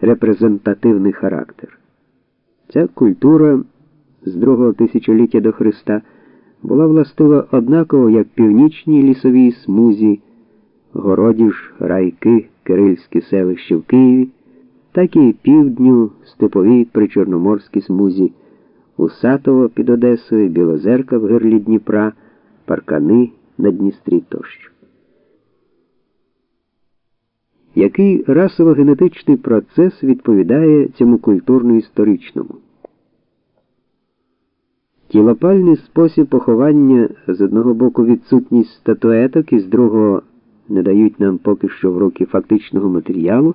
репрезентативний характер. Ця культура з другого тисячоліття до Христа була властива однаково як північній лісовій смузі, Городіж, Райки, Кирильські селища в Києві, так і півдню степовій причорноморській смузі, Усатово під Одесою, Білозерка в гирлі Дніпра, Паркани на Дністрі тощо. Який расово-генетичний процес відповідає цьому культурно-історичному? Тілопальний спосіб поховання з одного боку відсутність статуеток і з другого не дають нам поки що в руки фактичного матеріалу,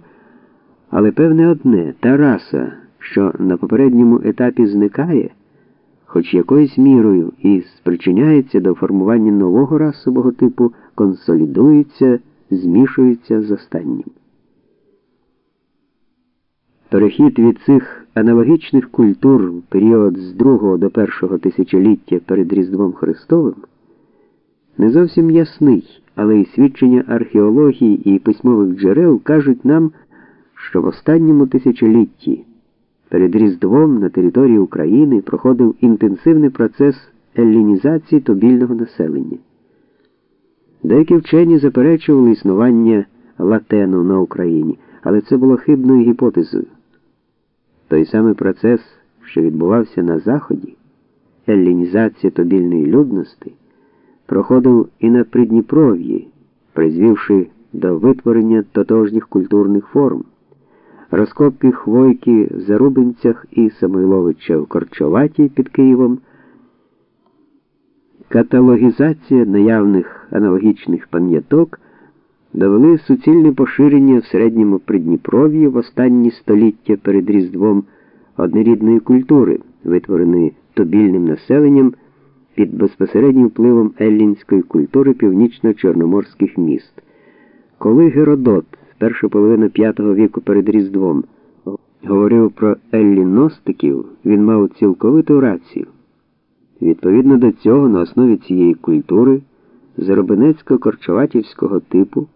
але певне одне та раса, що на попередньому етапі зникає, хоч якоюсь мірою і спричиняється до формування нового расового типу, консолідується, змішується з останнім. Перехід від цих аналогічних культур в період з другого до першого тисячоліття перед Різдвом Христовим не зовсім ясний, але і свідчення археології і письмових джерел кажуть нам, що в останньому тисячолітті перед Різдвом на території України проходив інтенсивний процес еллінізації тобільного населення. Деякі вчені заперечували існування латену на Україні, але це було хибною гіпотезою. Той самий процес, що відбувався на Заході, еллінізація тобільної людності, проходив і на Придніпров'ї, призвівши до витворення тотожніх культурних форм, розкопки Хвойки в Зарубинцях і Самойловича в Корчоваті під Києвом, каталогізація наявних аналогічних пам'яток довели суцільне поширення в середньому Придніпров'ї в останні століття перед Різдвом однорідної культури, витвореної тобільним населенням під безпосереднім впливом еллінської культури північно-чорноморських міст. Коли Геродот з першої половини V віку перед Різдвом говорив про елліностиків, він мав цілковиту рацію. Відповідно до цього, на основі цієї культури заробинецько-корчоватівського типу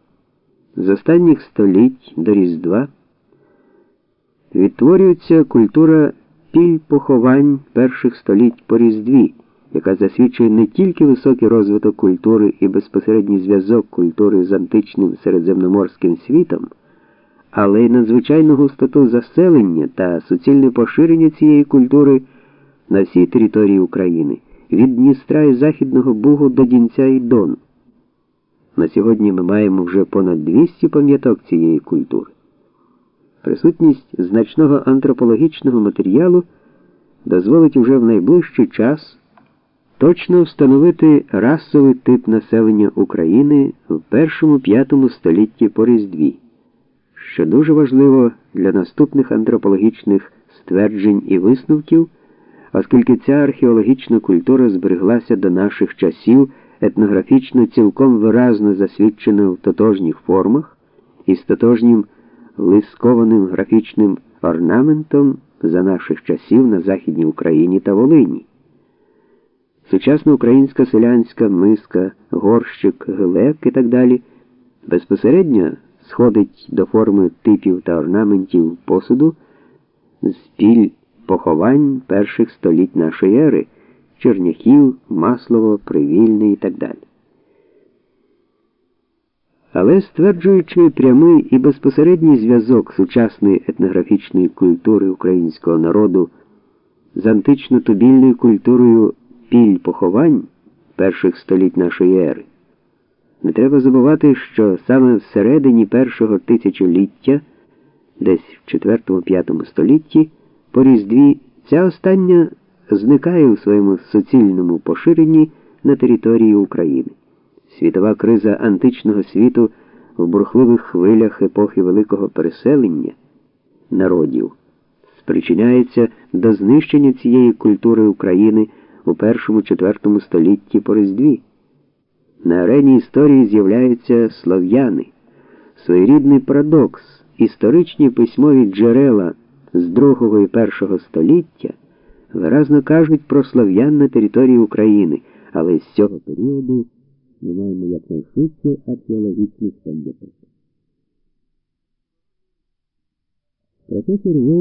з останніх століть до Різдва відтворюється культура піль поховань перших століть по Різдві, яка засвідчує не тільки високий розвиток культури і безпосередній зв'язок культури з античним середземноморським світом, але й надзвичайну густоту заселення та суцільне поширення цієї культури на всій території України від Дністра і Західного Бугу до Дінця і Дону. На сьогодні ми маємо вже понад 200 пам'яток цієї культури. Присутність значного антропологічного матеріалу дозволить уже в найближчий час точно встановити расовий тип населення України в першому п'ятому столітті по Різдві, що дуже важливо для наступних антропологічних стверджень і висновків, оскільки ця археологічна культура збереглася до наших часів етнографічно цілком виразно засвідчено в тотожніх формах і з тотожнім лискованим графічним орнаментом за наших часів на Західній Україні та Волині. Сучасна українська селянська миска, горщик, гелек і так далі безпосередньо сходить до форми типів та орнаментів посуду з піль поховань перших століть нашої ери. Черняхів, Маслово, Привільний і так далі. Але стверджуючи прямий і безпосередній зв'язок сучасної етнографічної культури українського народу з антично-тубільною культурою піль поховань перших століть нашої ери, не треба забувати, що саме всередині першого тисячоліття, десь в 4-5 столітті, по різдві ця остання зникає у своєму суцільному поширенні на території України. Світова криза античного світу в бурхливих хвилях епохи великого переселення народів спричиняється до знищення цієї культури України у першому четвертому столітті по Різдві. На арені історії з'являються слов'яни, своєрідний парадокс, історичні письмові джерела з другого і першого століття виразно кажуть про слов'ян на території України, але з цього періоду ми маємо якнайшвидше археологічних пам'яток. Професор Вовк